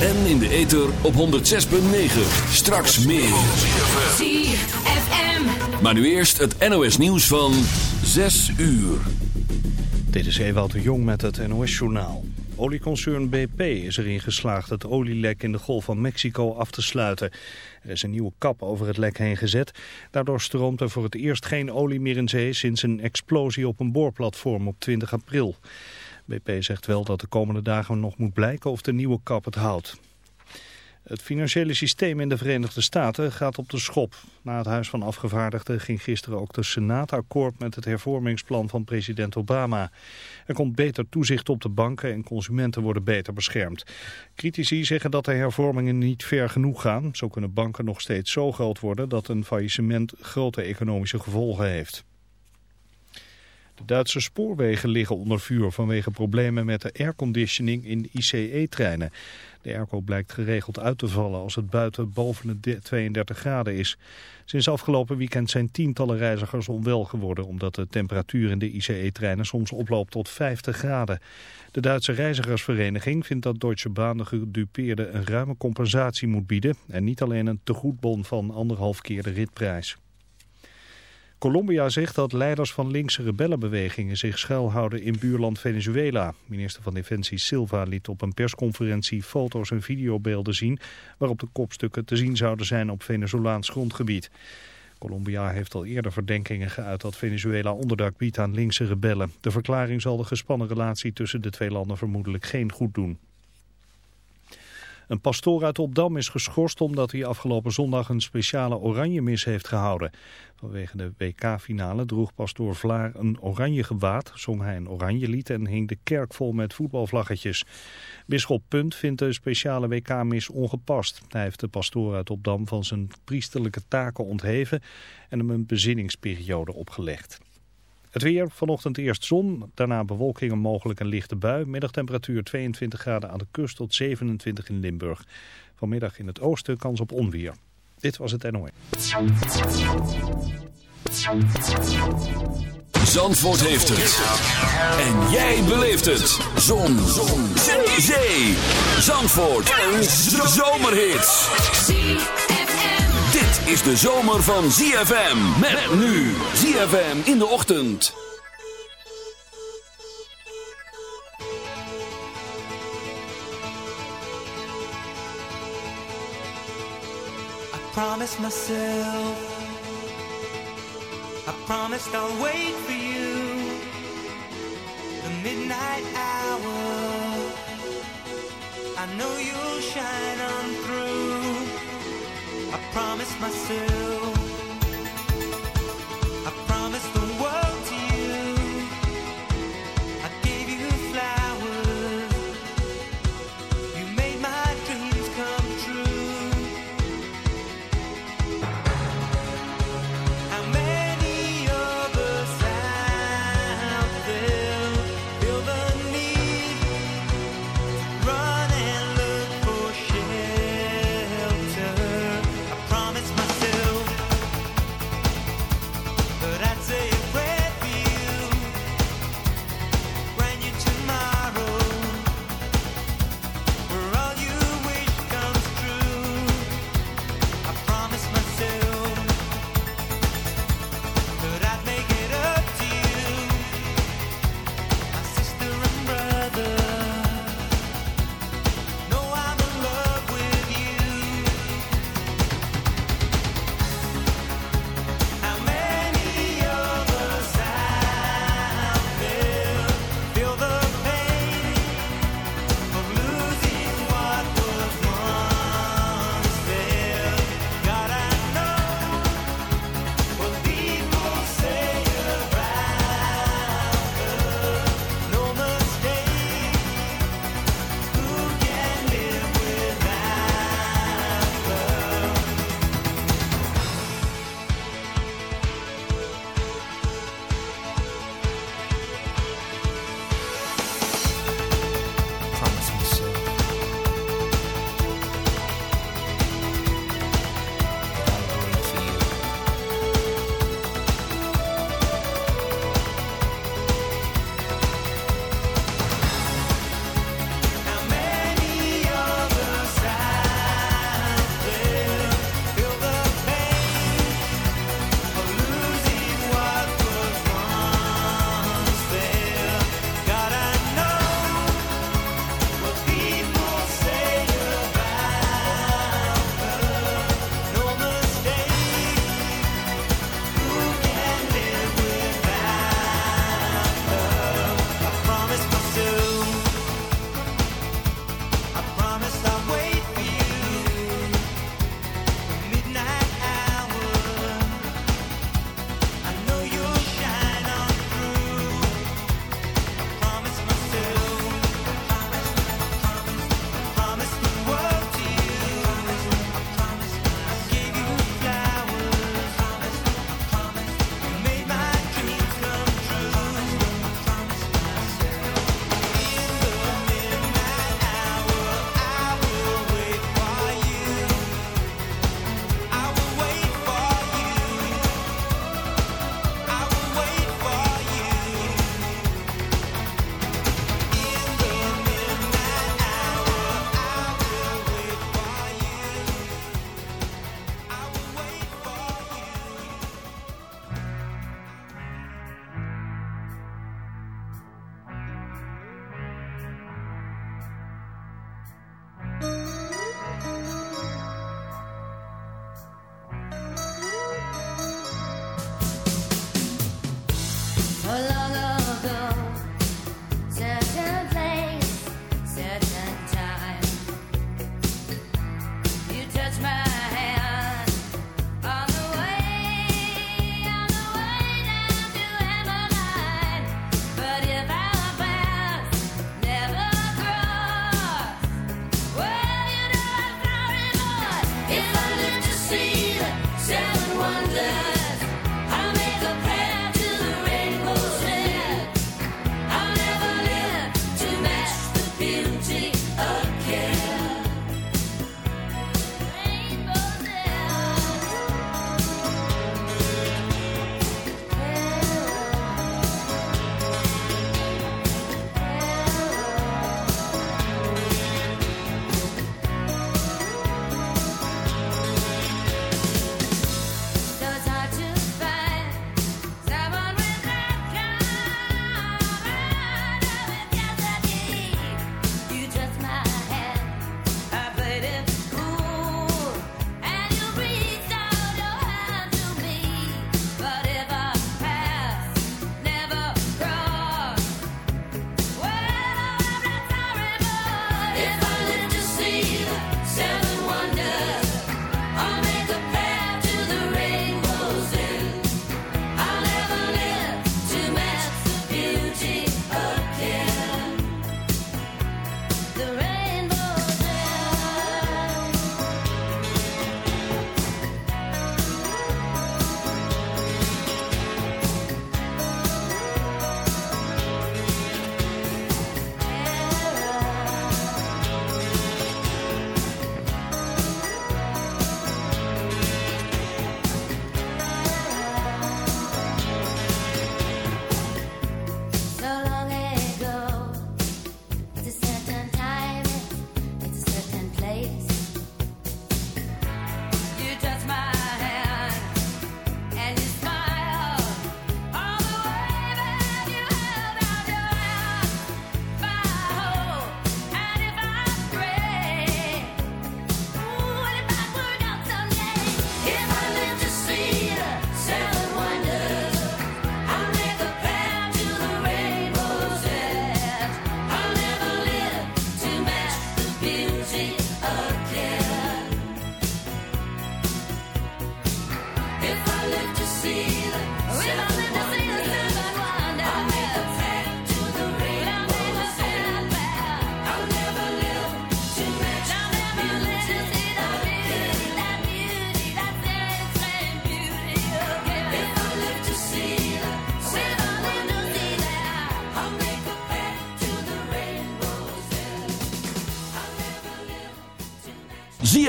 En in de ether op 106.9. Straks meer. ZFM. Maar nu eerst het NOS nieuws van 6 uur. Dit is Ewout de Jong met het NOS-journaal. Olieconcern BP is erin geslaagd het olielek in de Golf van Mexico af te sluiten. Er is een nieuwe kap over het lek heen gezet. Daardoor stroomt er voor het eerst geen olie meer in zee sinds een explosie op een boorplatform op 20 april. BP zegt wel dat de komende dagen nog moet blijken of de nieuwe kap het houdt. Het financiële systeem in de Verenigde Staten gaat op de schop. Na het Huis van Afgevaardigden ging gisteren ook de Senaat akkoord met het hervormingsplan van president Obama. Er komt beter toezicht op de banken en consumenten worden beter beschermd. Critici zeggen dat de hervormingen niet ver genoeg gaan. Zo kunnen banken nog steeds zo groot worden dat een faillissement grote economische gevolgen heeft. De Duitse spoorwegen liggen onder vuur vanwege problemen met de airconditioning in ICE-treinen. De airco blijkt geregeld uit te vallen als het buiten boven de 32 graden is. Sinds afgelopen weekend zijn tientallen reizigers onwel geworden... omdat de temperatuur in de ICE-treinen soms oploopt tot 50 graden. De Duitse reizigersvereniging vindt dat Deutsche Bahn de gedupeerden een ruime compensatie moet bieden... en niet alleen een tegoedbon van anderhalf keer de ritprijs. Colombia zegt dat leiders van linkse rebellenbewegingen zich schuilhouden in buurland Venezuela. Minister van Defensie Silva liet op een persconferentie foto's en videobeelden zien waarop de kopstukken te zien zouden zijn op Venezolaans grondgebied. Colombia heeft al eerder verdenkingen geuit dat Venezuela onderdak biedt aan linkse rebellen. De verklaring zal de gespannen relatie tussen de twee landen vermoedelijk geen goed doen. Een pastoor uit Opdam is geschorst omdat hij afgelopen zondag een speciale oranje mis heeft gehouden. Vanwege de WK-finale droeg pastoor Vlaar een oranje gewaad, zong hij een oranje lied en hing de kerk vol met voetbalvlaggetjes. Bisschop Punt vindt de speciale WK-mis ongepast. Hij heeft de pastoor uit Opdam van zijn priesterlijke taken ontheven en hem een bezinningsperiode opgelegd. Het weer, vanochtend eerst zon, daarna bewolking en mogelijk een lichte bui. Middagtemperatuur 22 graden aan de kust tot 27 in Limburg. Vanmiddag in het oosten kans op onweer. Dit was het NOE. Zandvoort heeft het. En jij beleeft het. Zon. Zon. Zee. Zandvoort. Een zomerhit. Is de zomer van ZFM. Met nu ZFM in de ochtend. I promised myself, I promised I'll wait for you. The midnight hour, I know you'll shine on through. I promised myself,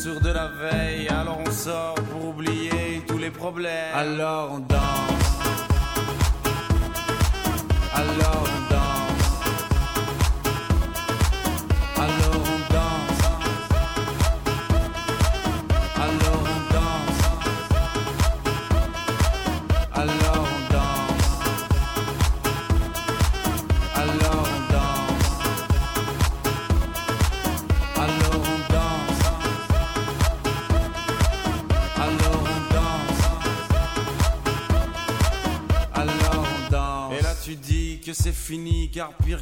sur de la veille. Alors on sort pour oublier tous les problèmes. Alors on danse.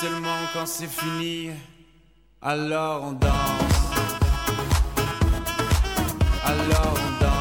seulement quand c'est fini, alors on danse. Alors on danse.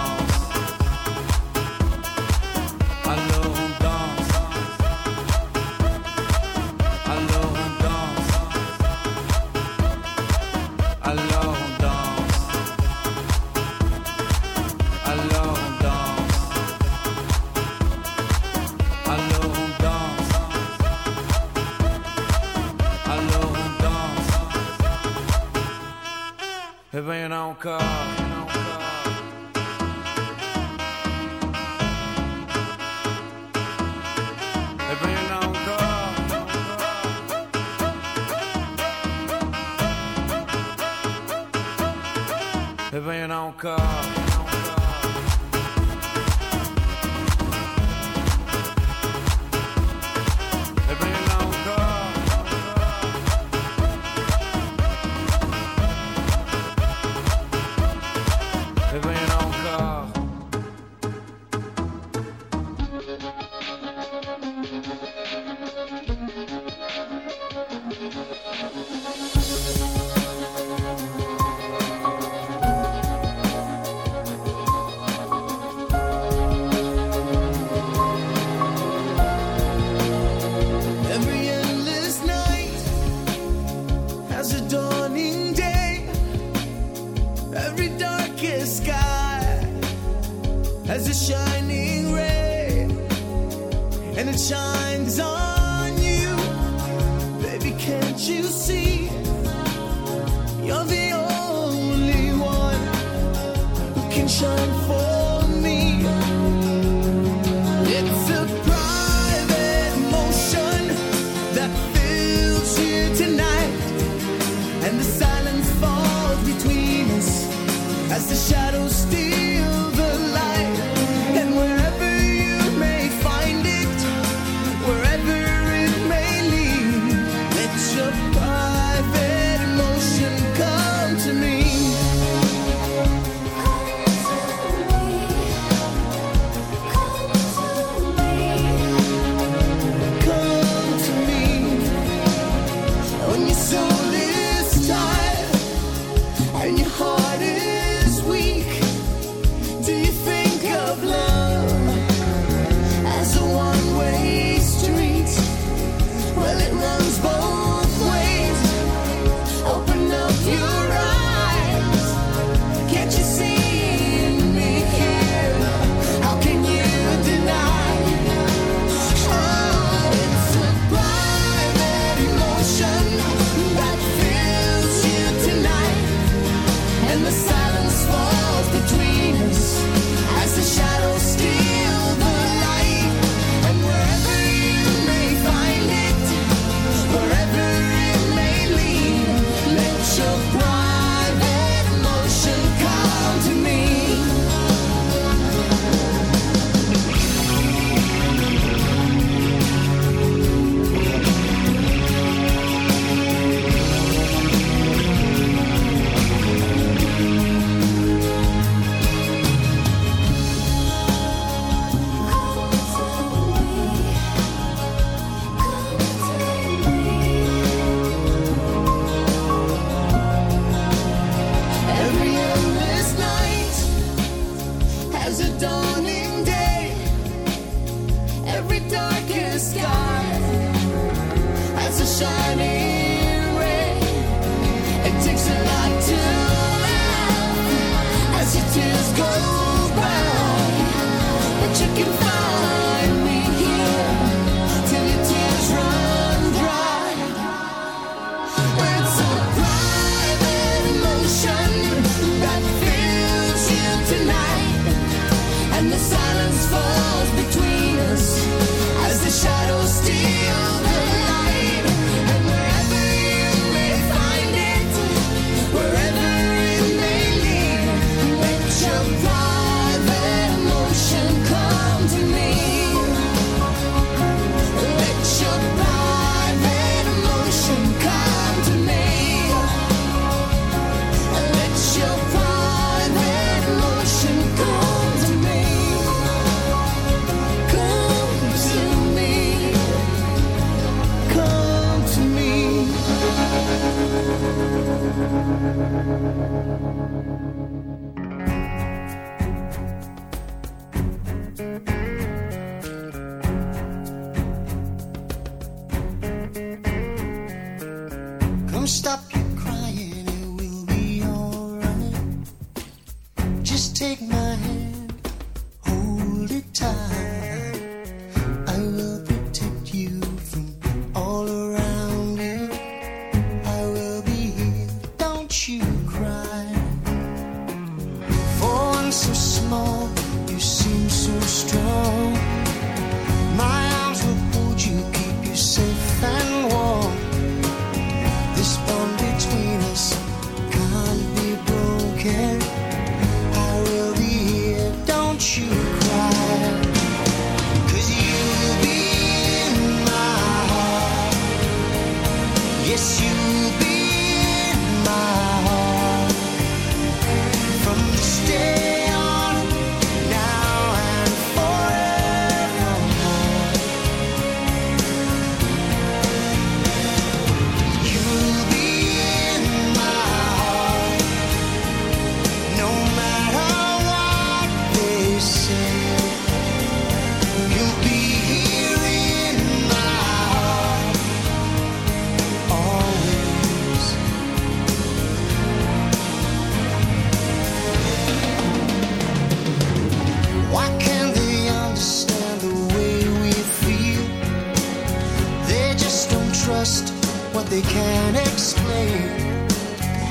they can't explain.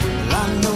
Well, I know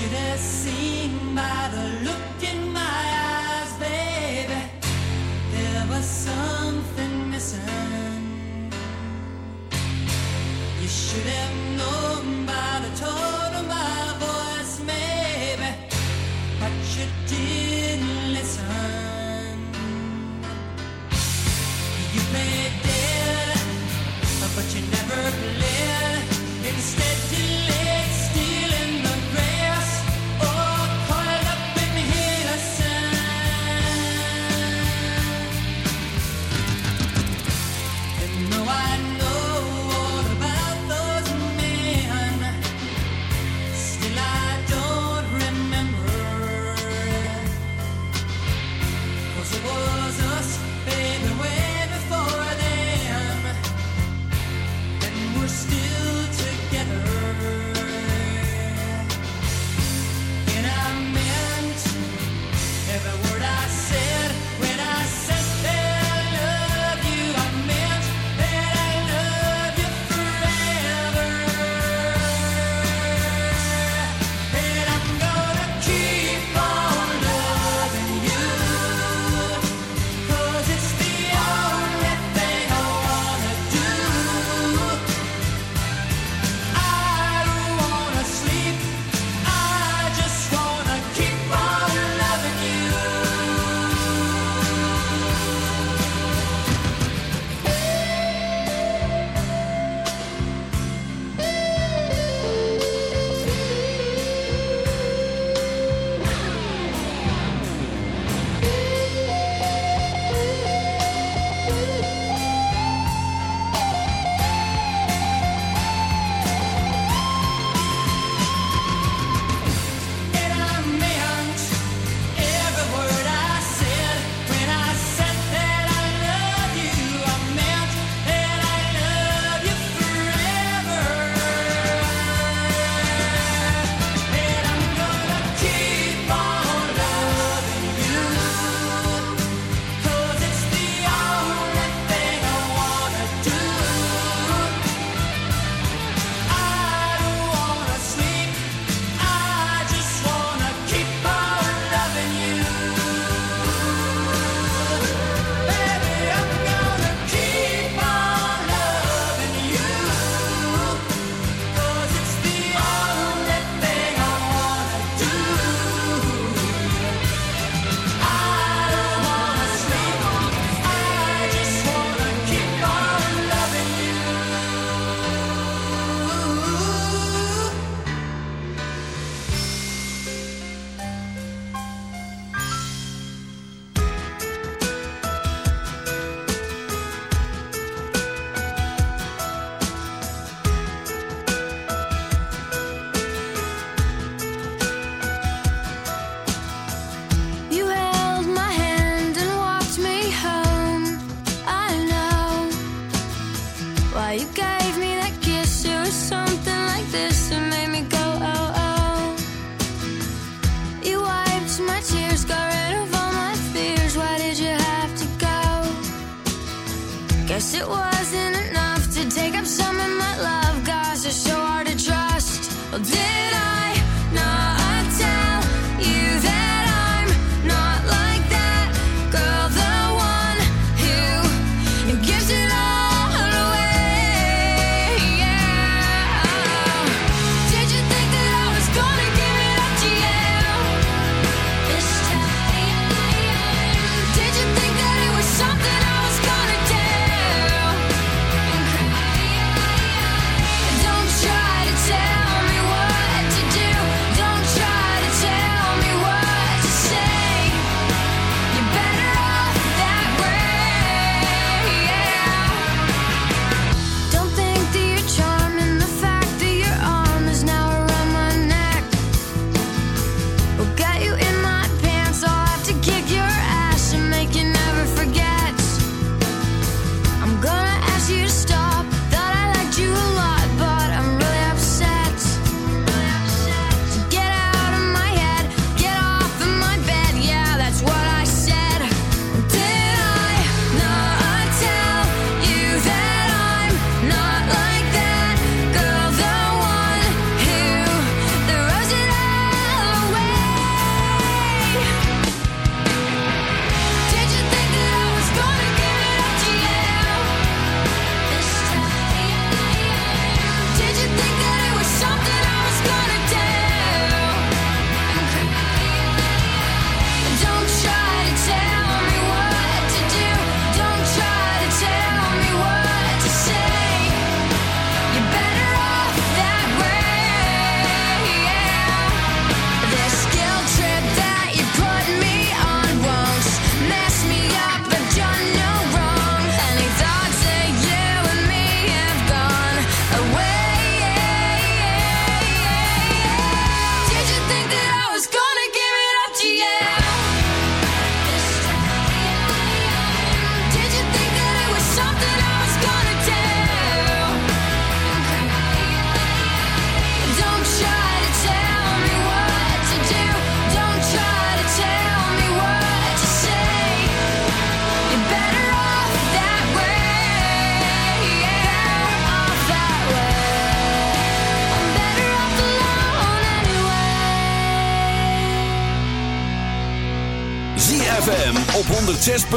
should have seen by the look in my eyes, baby. There was something missing. You should have it wasn't enough.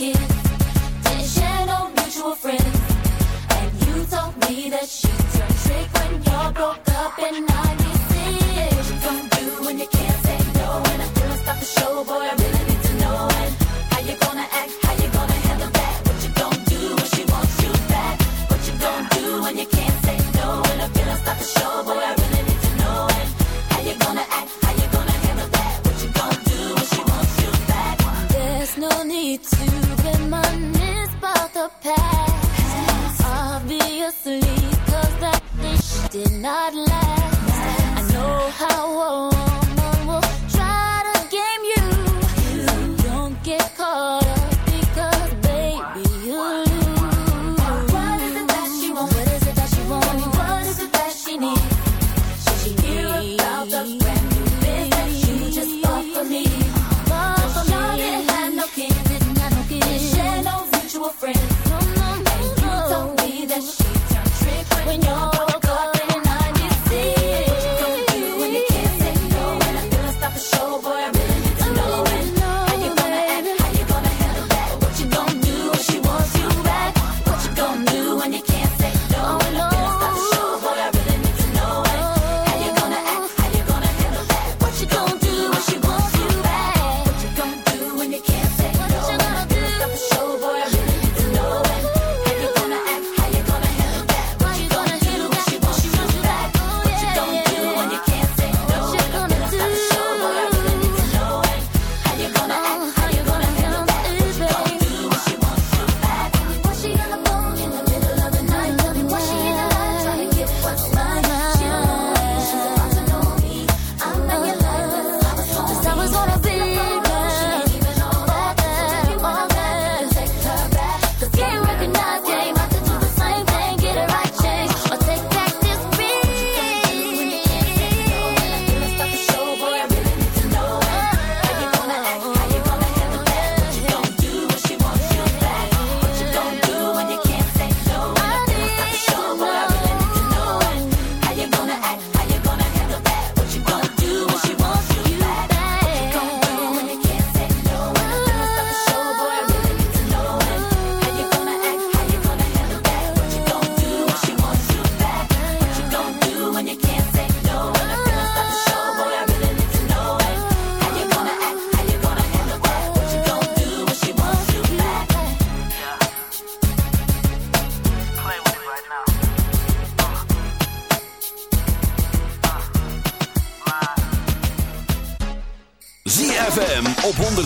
Kids, didn't share no mutual friends. And you told me that she turned trick when y'all broke up in 96. What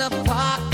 the park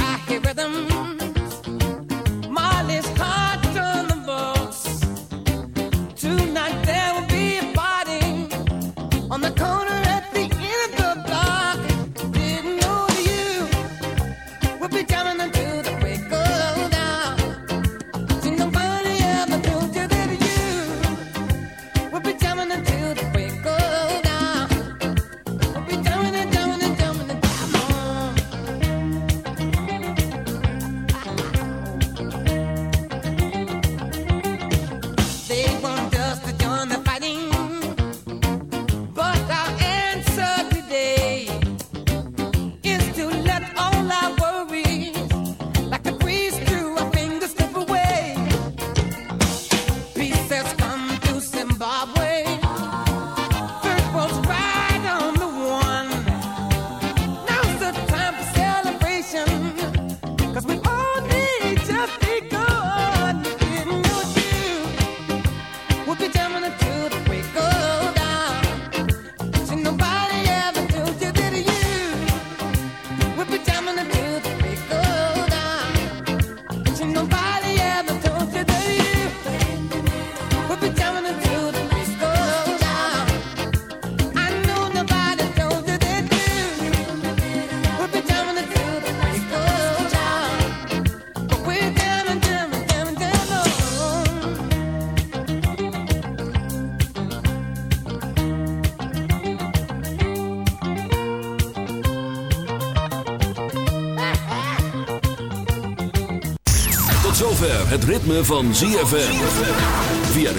het ritme van ZFM. Via